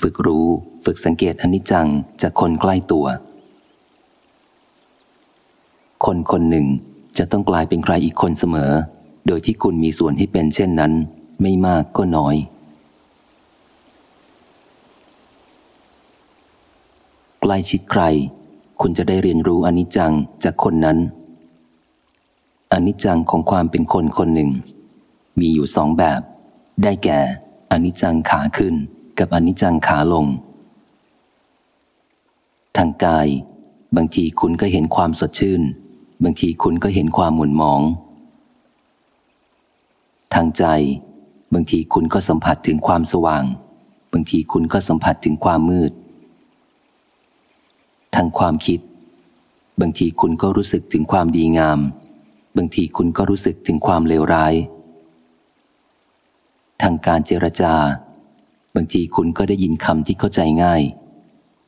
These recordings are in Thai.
ฝึกรู้ฝึกสังเกตอนิจจังจากคนใกล้ตัว คนคนหนึ่งจะต้องกลายเป็นใครอีกคนเสมอ โดยที่คุณมีส่วนให้เป็นเช่นนั้น ไม่มากก็น้อย ใกล้ชิดใคร คุณจะได้เรียนรู้อนิจจังจากคนนั้น อนิจจังของความเป็นคนคนหนึ่ง มีอยู่สองแบบ ได้แก่อนิจจังขาขึ้น กับอนิจจังขาลง ทางกาย บางทีคุณก็เห็นความสดชื่น บางทีคุณก็เห็นความหมุนหมอง ทางใจ บางทีคุณก็สัมผัสถึงความสว่าง บางทีคุณก็สัมผัสถึงความมืด ทางความคิด บางทีคุณก็รู้สึกถึงความดีงาม บางทีคุณก็รู้สึกถึงความเลวร้ายทางการเจรจา บางทีคุณก็ได้ยินคำที่เข้าใจง่าย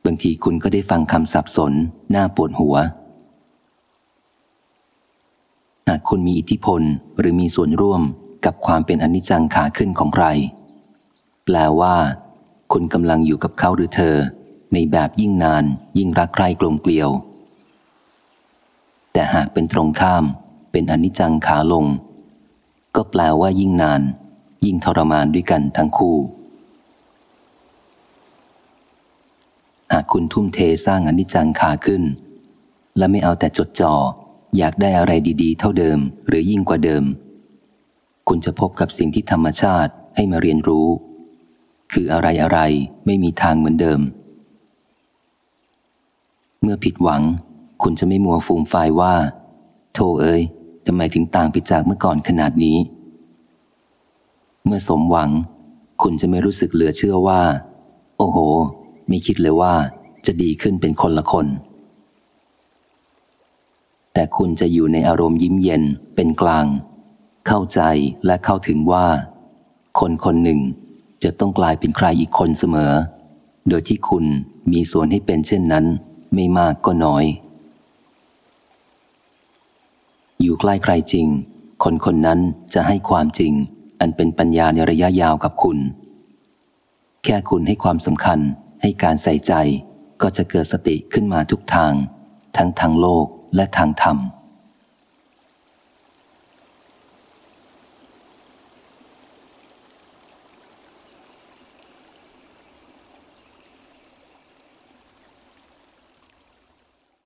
บางทีคุณก็ได้ฟังคำสับสน น่าปวดหัว หากคุณมีอิทธิพลหรือมีส่วนร่วมกับความเป็นอนิจจังขาขึ้นของใคร แปลว่า คุณกำลังอยู่กับเขาหรือเธอ ในแบบยิ่งนาน ยิ่งรักใคร่กลมเกลียว แต่หากเป็นตรงข้าม เป็นอนิจจังขาลง ก็แปลว่ายิ่งนาน ยิ่งทรมานด้วยกันทั้งคู่ หากคุณทุ่มเทสร้างอนิจจังขาขึ้น และไม่เอาแต่จดจอ่ออยากได้อะไรดีๆ เท่าเดิม หรือยิ่งกว่าเดิม คุณจะพบกับสิ่งที่ธรรมชาติให้มาเรียนรู้ คืออะไรอะไรไม่มีทางเหมือนเดิม เมื่อผิดหวัง คุณจะไม่มัวฟูมไฟายว่า โธ่เอ้ยทำไมถึงต่างไปจากเมื่อก่อนขนาดนี้ เมื่อสมหวัง คุณจะไม่รู้สึกเหลือเชื่อว่า โอ้โห ไม่คิดเลยว่าจะดีขึ้นเป็นคนละคน แต่คุณจะอยู่ในอารมณ์ยิ้มเย็นเป็นกลาง เข้าใจและเข้าถึงว่า คนคนหนึ่งจะต้องกลายเป็นใครอีกคนเสมอ โดยที่คุณมีส่วนให้เป็นเช่นนั้น ไม่มากก็น้อย อยู่ใกล้ใครจริง คนคนนั้นจะให้ความจริง อันเป็นปัญญาในระยะยาวกับคุณ แค่คุณให้ความสำคัญ ให้การใส่ใจก็จะเกิดสติขึ้นมาทุกทาง ทั้งทางโลกและทางธรรม